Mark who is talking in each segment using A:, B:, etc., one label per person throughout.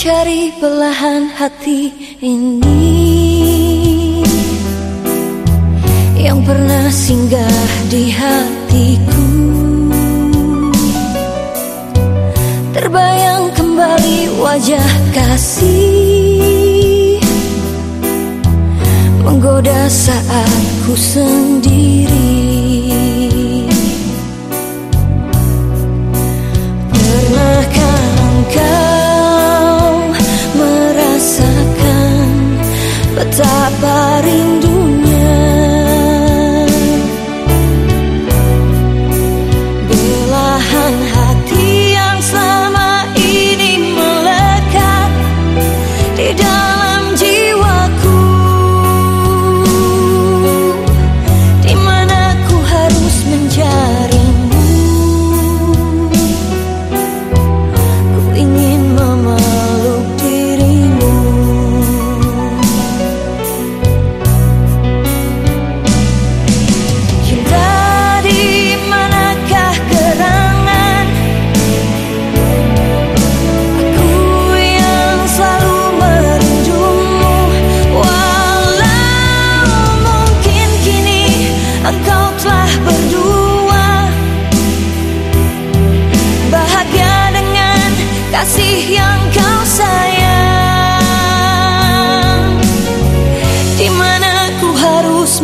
A: cari belahan hati ini. Yang pernah singgah di hatiku. Terbayang kembali wajah kasih. Menggoda saat ku sendiri Di dalam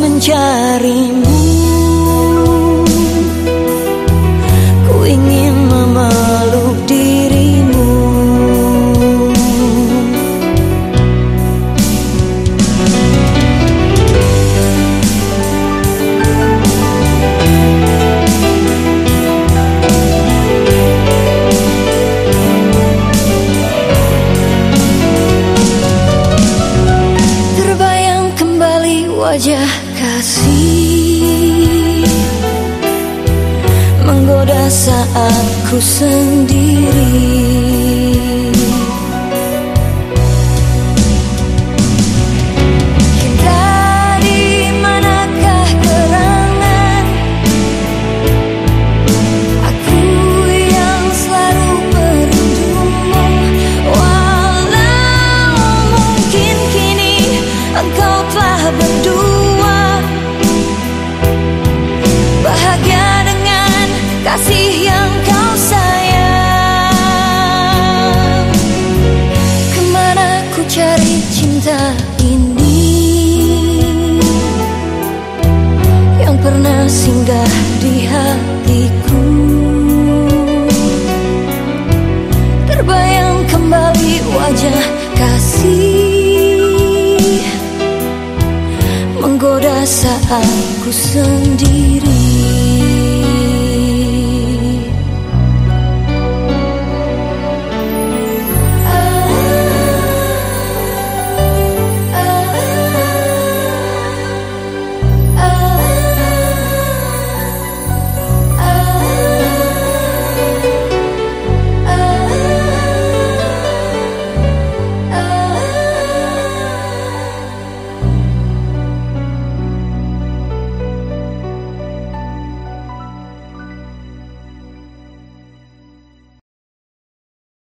A: mencarimu. Ku ingin memeluk dirimu. Wajah saat ku sendiri singgah di hatiku. Terbayang kembali wajah kasih. Menggoda saat ku sendiri